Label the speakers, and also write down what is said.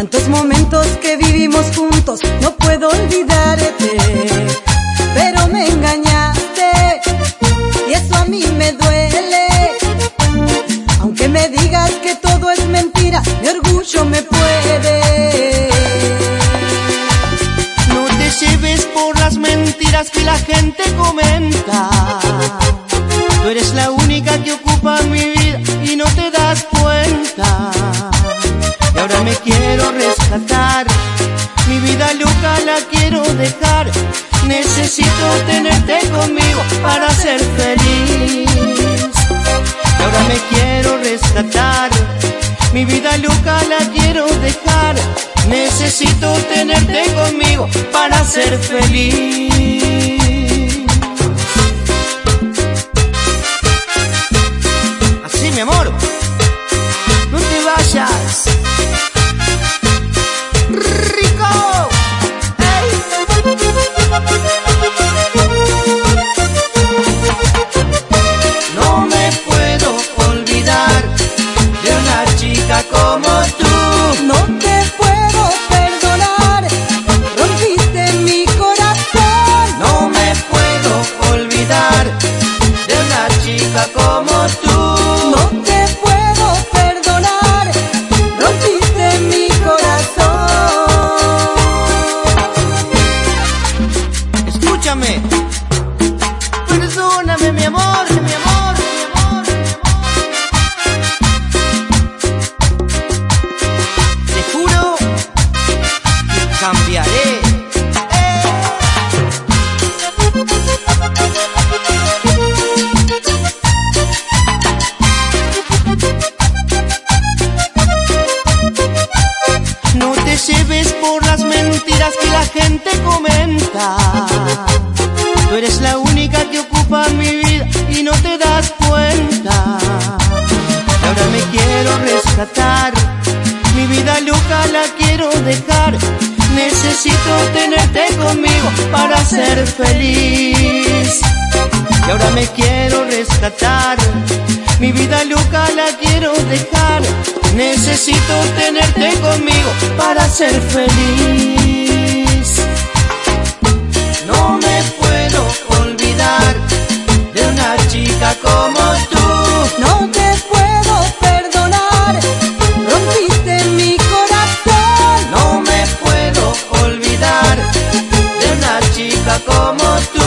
Speaker 1: tantos momentos que vivimos juntos, no puedo olvidarte, pero me engañaste y eso a mí me duele. Aunque me digas que todo es mentira, mi orgullo me puede. No te lleves por las mentiras que la gente comenta. Tú eres la única que ocupa mi vida Necesito tenerte conmigo para ser feliz. Ahora me quiero rescatar, mi vida loca la quiero dejar. Necesito tenerte conmigo para ser feliz. Mentiras que la gente comenta. Tú eres la única que ocupa mi vida y no te das cuenta. Y ahora me quiero rescatar, mi vida loca la quiero dejar. Necesito tenerte conmigo para ser feliz. Y ahora me quiero rescatar, mi vida loca la quiero dejar. Necesito tenerte conmigo para ser feliz. como tú.